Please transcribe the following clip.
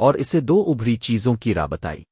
اور اسے دو ابری چیزوں کی رابطائی